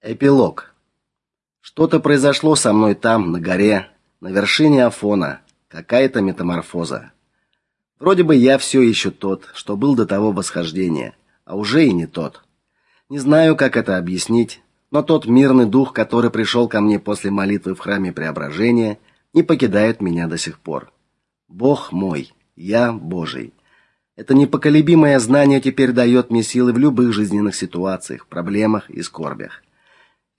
Эпилог. Что-то произошло со мной там, на горе, на вершине Афона, какая-то метаморфоза. Вроде бы я все еще тот, что был до того восхождения, а уже и не тот. Не знаю, как это объяснить, но тот мирный дух, который пришел ко мне после молитвы в храме Преображения, не покидает меня до сих пор. Бог мой, я Божий. Это непоколебимое знание теперь дает мне силы в любых жизненных ситуациях, проблемах и скорбях.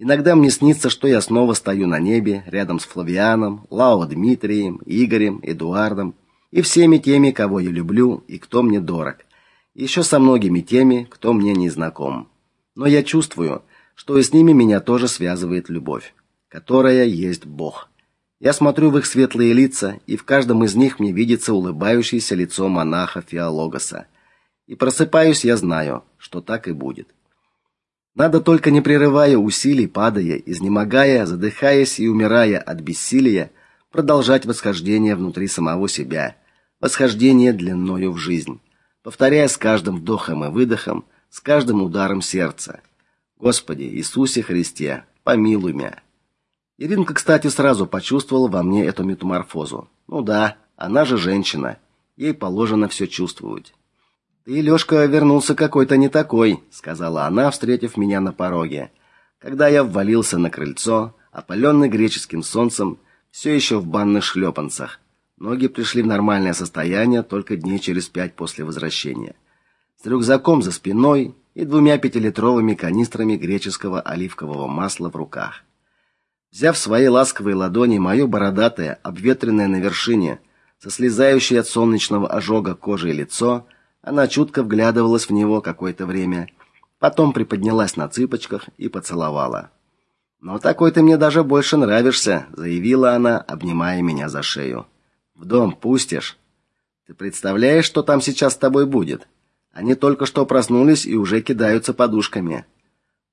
Иногда мне снится, что я снова стою на небе рядом с Флавианом, Лао Дмитрием, Игорем, Эдуардом и всеми теми, кого я люблю и кто мне дорог. Еще со многими теми, кто мне не знаком. Но я чувствую, что и с ними меня тоже связывает любовь, которая есть Бог. Я смотрю в их светлые лица, и в каждом из них мне видится улыбающееся лицо монаха Феологоса. И просыпаюсь я знаю, что так и будет. Надо только не прерывая усилий, падая, изнемогая, задыхаясь и умирая от бессилия, продолжать восхождение внутри самого себя, восхождение длиною в жизнь, повторяя с каждым вдохом и выдохом, с каждым ударом сердца: Господи Иисусе Христе, помилуй меня. Иринка, кстати, сразу почувствовала во мне эту метаморфозу. Ну да, она же женщина, ей положено все чувствовать. Ты, Лёшка, вернулся какой-то не такой, сказала она, встретив меня на пороге. Когда я ввалился на крыльцо, опаленный греческим солнцем, все еще в банных шлепанцах. Ноги пришли в нормальное состояние только дней через пять после возвращения. С рюкзаком за спиной и двумя пятилитровыми канистрами греческого оливкового масла в руках. Взяв в свои ласковые ладони моё бородатое, обветренное на вершине, со слезающей от солнечного ожога кожей лицо, она чутко вглядывалась в него какое-то время, потом приподнялась на цыпочках и поцеловала. "Но такой ты мне даже больше нравишься", заявила она, обнимая меня за шею. "В дом пустишь? Ты представляешь, что там сейчас с тобой будет? Они только что проснулись и уже кидаются подушками".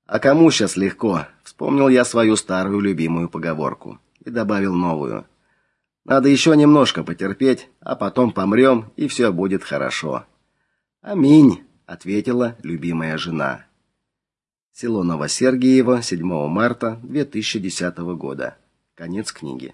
А кому сейчас легко? Вспомнил я свою старую любимую поговорку и добавил новую. Надо еще немножко потерпеть, а потом помрем, и все будет хорошо. Аминь, ответила любимая жена. Село Новосергиево, 7 марта 2010 года. Конец книги.